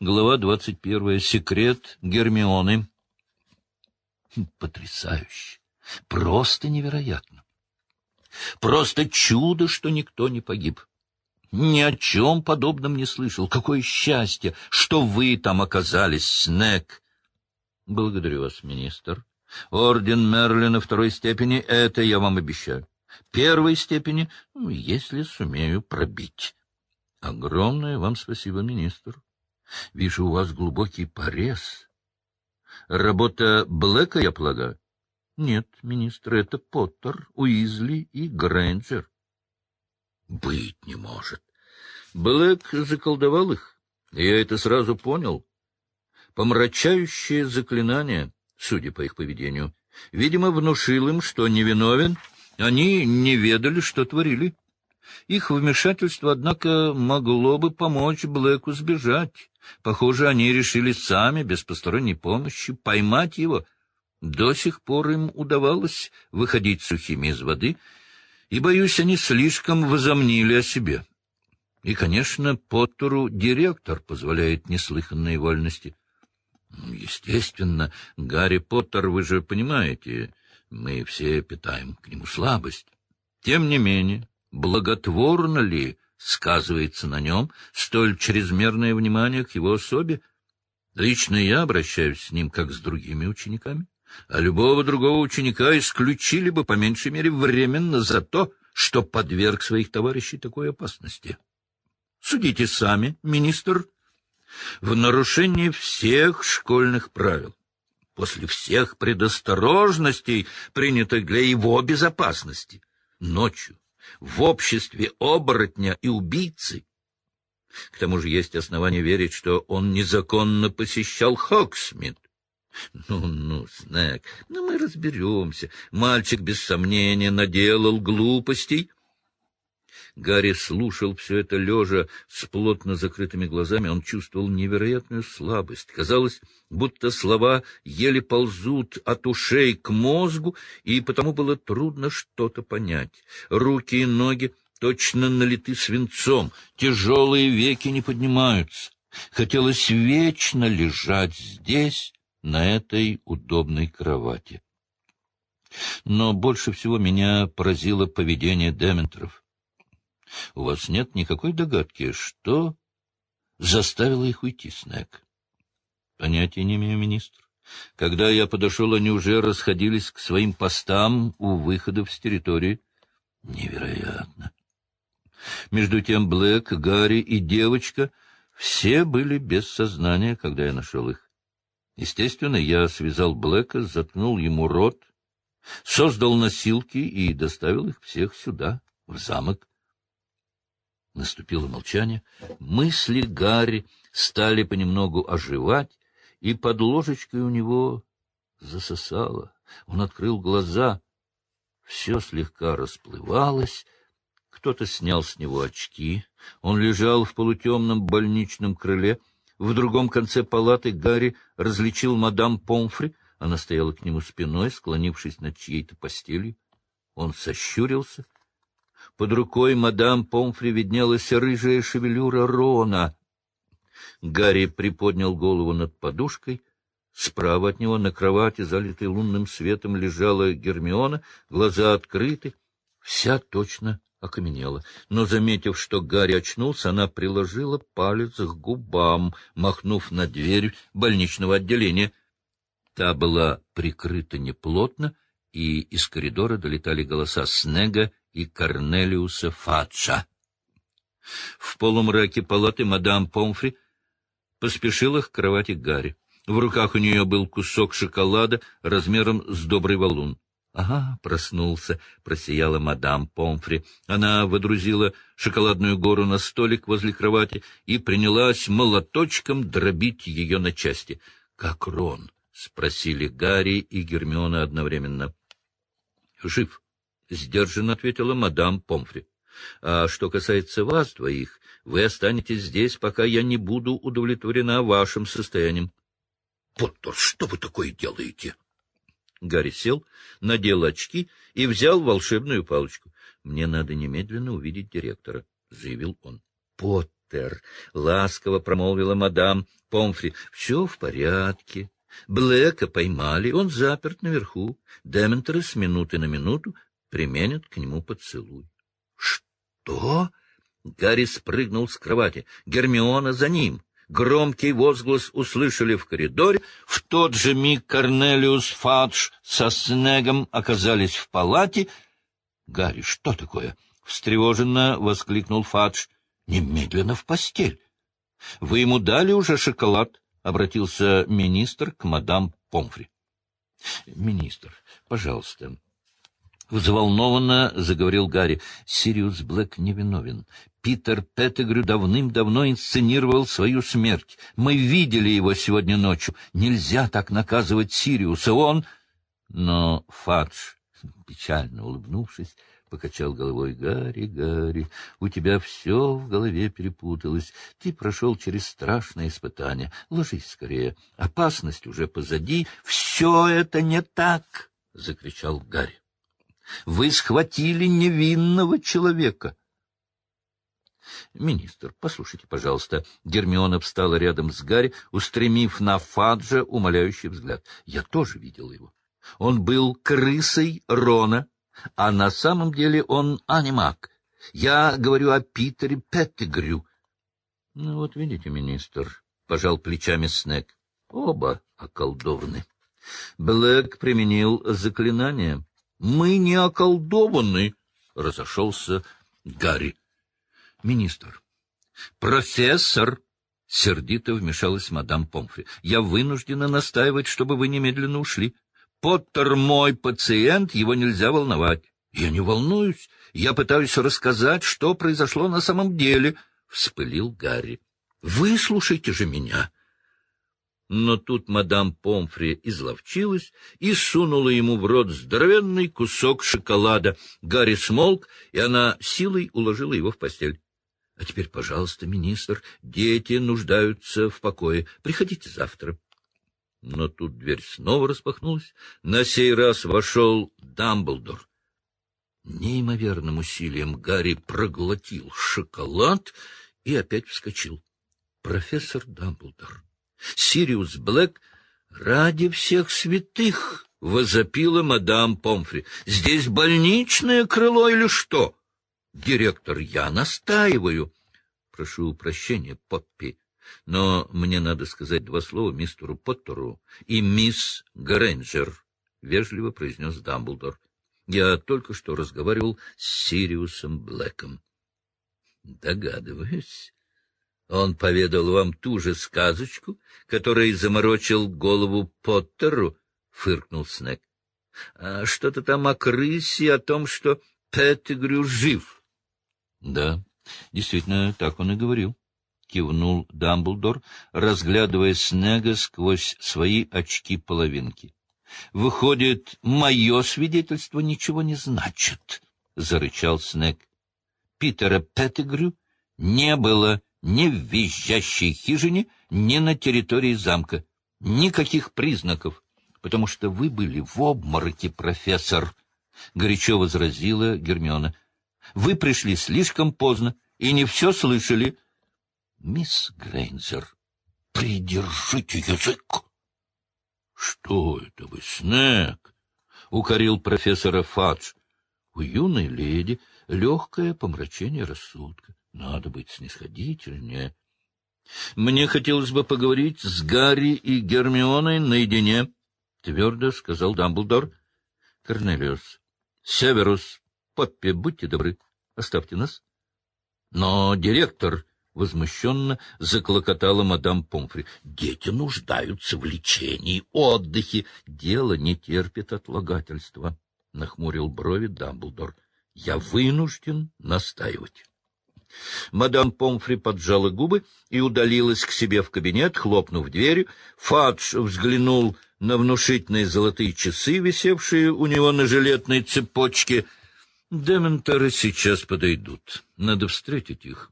Глава двадцать первая. Секрет Гермионы. Потрясающе. Просто невероятно. Просто чудо, что никто не погиб. Ни о чем подобном не слышал. Какое счастье, что вы там оказались, Снег. Благодарю вас, министр. Орден Мерлина второй степени — это я вам обещаю. Первой степени, ну, если сумею пробить. Огромное вам спасибо, министр. Вижу, у вас глубокий порез. Работа Блэка, я полагаю? Нет, министр, это Поттер, Уизли и Грэнджер. Быть не может. Блэк заколдовал их. Я это сразу понял. Помрачающее заклинание, судя по их поведению, видимо, внушил им, что невиновен. Они не ведали, что творили. Их вмешательство, однако, могло бы помочь Блэку сбежать. Похоже, они решили сами, без посторонней помощи, поймать его. До сих пор им удавалось выходить сухими из воды, и, боюсь, они слишком возомнили о себе. И, конечно, Поттеру директор позволяет неслыханные вольности. Естественно, Гарри Поттер, вы же понимаете, мы все питаем к нему слабость. Тем не менее, благотворно ли сказывается на нем столь чрезмерное внимание к его особе? Лично я обращаюсь с ним, как с другими учениками, а любого другого ученика исключили бы, по меньшей мере, временно за то, что подверг своих товарищей такой опасности. Судите сами, министр, в нарушении всех школьных правил, после всех предосторожностей, принятых для его безопасности, ночью, в обществе оборотня и убийцы. К тому же есть основания верить, что он незаконно посещал Хоксмит. Ну, ну, Снег, ну мы разберемся. Мальчик, без сомнения, наделал глупостей — Гарри слушал все это лежа с плотно закрытыми глазами. Он чувствовал невероятную слабость. Казалось, будто слова еле ползут от ушей к мозгу, и потому было трудно что-то понять. Руки и ноги точно налиты свинцом, тяжелые веки не поднимаются. Хотелось вечно лежать здесь, на этой удобной кровати. Но больше всего меня поразило поведение Дементров. У вас нет никакой догадки, что заставило их уйти, Снег? Понятия не имею, министр. Когда я подошел, они уже расходились к своим постам у выходов с территории. Невероятно. Между тем Блэк, Гарри и девочка все были без сознания, когда я нашел их. Естественно, я связал Блэка, заткнул ему рот, создал носилки и доставил их всех сюда, в замок. Наступило молчание. Мысли Гарри стали понемногу оживать, и под ложечкой у него засосало. Он открыл глаза. Все слегка расплывалось. Кто-то снял с него очки. Он лежал в полутемном больничном крыле. В другом конце палаты Гарри различил мадам Помфри. Она стояла к нему спиной, склонившись над чьей-то постелью. Он сощурился — под рукой мадам Помфри виднелась рыжая шевелюра Рона. Гарри приподнял голову над подушкой. Справа от него на кровати, залитой лунным светом, лежала Гермиона, глаза открыты, вся точно окаменела. Но, заметив, что Гарри очнулся, она приложила палец к губам, махнув на дверь больничного отделения. Та была прикрыта неплотно, и из коридора долетали голоса Снега и Корнелиуса Фаджа. В полумраке палаты мадам Помфри поспешила к кровати Гарри. В руках у нее был кусок шоколада размером с добрый валун. — Ага, проснулся, — просияла мадам Помфри. Она водрузила шоколадную гору на столик возле кровати и принялась молоточком дробить ее на части. — Как Рон? — спросили Гарри и Гермиона одновременно. — Жив, — сдержанно ответила мадам Помфри. — А что касается вас двоих, вы останетесь здесь, пока я не буду удовлетворена вашим состоянием. — Поттер, что вы такое делаете? Гарри сел, надел очки и взял волшебную палочку. — Мне надо немедленно увидеть директора, — заявил он. — Поттер! ласково промолвила мадам Помфри, — все в порядке. Блэка поймали, он заперт наверху. Дементеры с минуты на минуту применят к нему поцелуй. — Что? Гарри спрыгнул с кровати. Гермиона за ним. Громкий возглас услышали в коридоре. В тот же миг Корнелиус Фадж со Снегом оказались в палате. — Гарри, что такое? — встревоженно воскликнул Фадж. — Немедленно в постель. — Вы ему дали уже шоколад? — обратился министр к мадам Помфри. — Министр, пожалуйста, Взволнованно заговорил Гарри. Сириус Блэк невиновен. Питер Петтегрю давным-давно инсценировал свою смерть. Мы видели его сегодня ночью. Нельзя так наказывать Сириуса. Он... Но Фадж, печально улыбнувшись, покачал головой. — Гарри, Гарри, у тебя все в голове перепуталось. Ты прошел через страшное испытание. Ложись скорее. Опасность уже позади. — Все это не так! — закричал Гарри. Вы схватили невинного человека. Министр, послушайте, пожалуйста. Гермиона встала рядом с Гарри, устремив на Фаджа умоляющий взгляд. Я тоже видел его. Он был крысой Рона, а на самом деле он анимак. Я говорю о Питере Петтигрю. — Ну вот видите, министр, — пожал плечами Снег. Оба околдованы. Блэк применил заклинание. Мы не околдованы, — разошелся Гарри. — Министр, профессор, — сердито вмешалась мадам Помфри, — я вынуждена настаивать, чтобы вы немедленно ушли. Поттер мой пациент, его нельзя волновать. Я не волнуюсь, я пытаюсь рассказать, что произошло на самом деле, — вспылил Гарри. — Выслушайте же меня. — но тут мадам Помфри изловчилась и сунула ему в рот здоровенный кусок шоколада. Гарри смолк, и она силой уложила его в постель. — А теперь, пожалуйста, министр, дети нуждаются в покое. Приходите завтра. Но тут дверь снова распахнулась. На сей раз вошел Дамблдор. Неимоверным усилием Гарри проглотил шоколад и опять вскочил. — Профессор Дамблдор! Сириус Блэк ради всех святых, — возопила мадам Помфри. — Здесь больничное крыло или что? Директор, я настаиваю. Прошу прощения, Поппи, но мне надо сказать два слова мистеру Поттеру и мисс Грэнджер, — вежливо произнес Дамблдор. Я только что разговаривал с Сириусом Блэком. — Догадываюсь. Он поведал вам ту же сказочку, которой заморочил голову Поттеру, — фыркнул Снег. — А что-то там о крысе, о том, что Петтигрю жив. — Да, действительно, так он и говорил, — кивнул Дамблдор, разглядывая Снега сквозь свои очки-половинки. — Выходит, мое свидетельство ничего не значит, — зарычал Снег. Питера Петтигрю не было ни в визжащей хижине, ни на территории замка. Никаких признаков, потому что вы были в обмороке, профессор, — горячо возразила Гермиона. — Вы пришли слишком поздно и не все слышали. — Мисс Грейнзер, придержите язык. — Что это вы, Снег? — укорил профессора Фадж. У юной леди легкое помрачение рассудка. Надо быть снисходительнее. Мне хотелось бы поговорить с Гарри и Гермионой наедине, — твердо сказал Дамблдор. — Корнелиус, Северус, Поппи, будьте добры, оставьте нас. Но директор возмущенно заклокотала мадам Помфри. Дети нуждаются в лечении, отдыхе. Дело не терпит отлагательства, — нахмурил брови Дамблдор. — Я вынужден настаивать. Мадам Помфри поджала губы и удалилась к себе в кабинет, хлопнув дверью. Фадж взглянул на внушительные золотые часы, висевшие у него на жилетной цепочке. Дементоры сейчас подойдут. Надо встретить их.